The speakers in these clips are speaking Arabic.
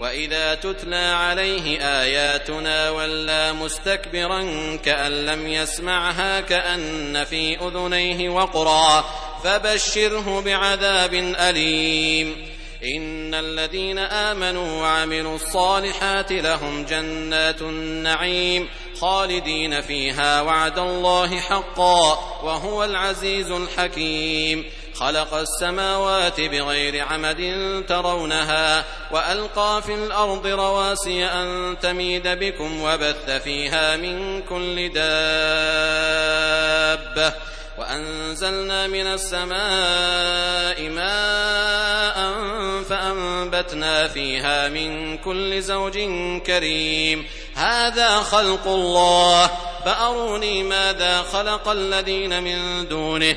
وإذا تتلى عليه آياتنا ولى مستكبرا كأن لم يسمعها كأن في أذنيه وقرا فبشره بعذاب أليم إن الذين آمنوا وعملوا الصالحات لهم جنات النعيم خالدين فيها وعد الله حقا وهو العزيز الحكيم خلق السماوات بغير عمد ترونها وألقى في الأرض رواسي أن تميد بكم وبث فيها من كل دابة وأنزلنا من السماء ماء فأنبتنا فيها من كل زوج كريم. هذا خلق الله. فأروني ماذا خلق الذين من دونه؟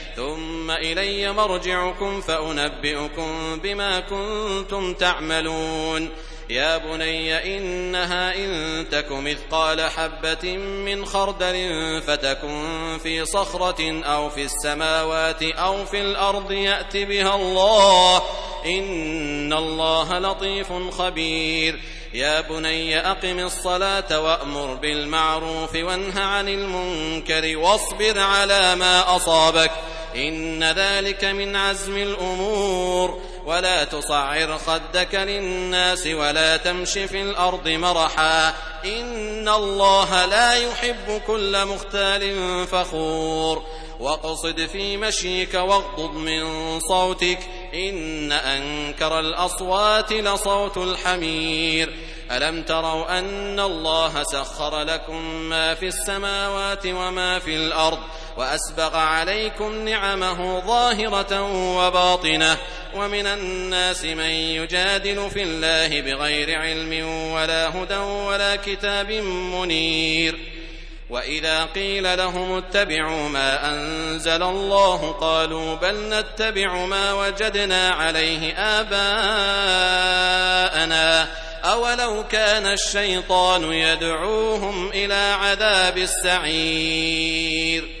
ثم إلي مرجعكم فأنبئكم بما كنتم تعملون. يا بني إنها إن تك مثقال حبة من خردل فتكن في صخرة أو في السماوات أو في الأرض يأت بها الله. إن الله لطيف خبير. يا بني أقم الصلاة وأمر بالمعروف وانه عن المنكر واصبر على ما أصابك. إن ذلك من عزم الأمور. ولا تصعر خدك للناس ولا تمش في الأرض مرحا. إن الله لا يحب كل مختال فخور. واقصد في مشيك واغضض من صوتك. إن أنكر الأصوات لصوت الحمير. ألم تروا أن الله سخر لكم ما في السماوات وما في الأرض؟ وأسبغ عليكم نعمه ظاهرة وباطنة ومن الناس من يجادل في الله بغير علم ولا هدى ولا كتاب منير وإذا قيل لهم اتبعوا ما أنزل الله قالوا بل نتبع ما وجدنا عليه آباءنا أولو كان الشيطان يدعوهم إلى عذاب السعير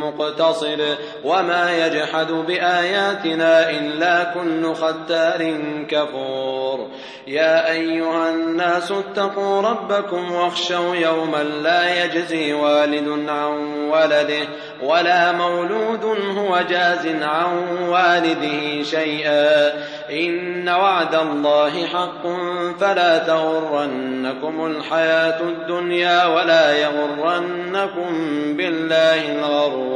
مقتصد وما يجحد بآياتنا إلا كل ختار كفور. يا أيها الناس اتقوا ربكم واخشوا يوما لا يجزي والد عن ولده ولا مولود هو جاز عن والده شيئا. إن وعد الله حق فلا تغرنكم الحياة الدنيا ولا يغرنكم بالله الغرور.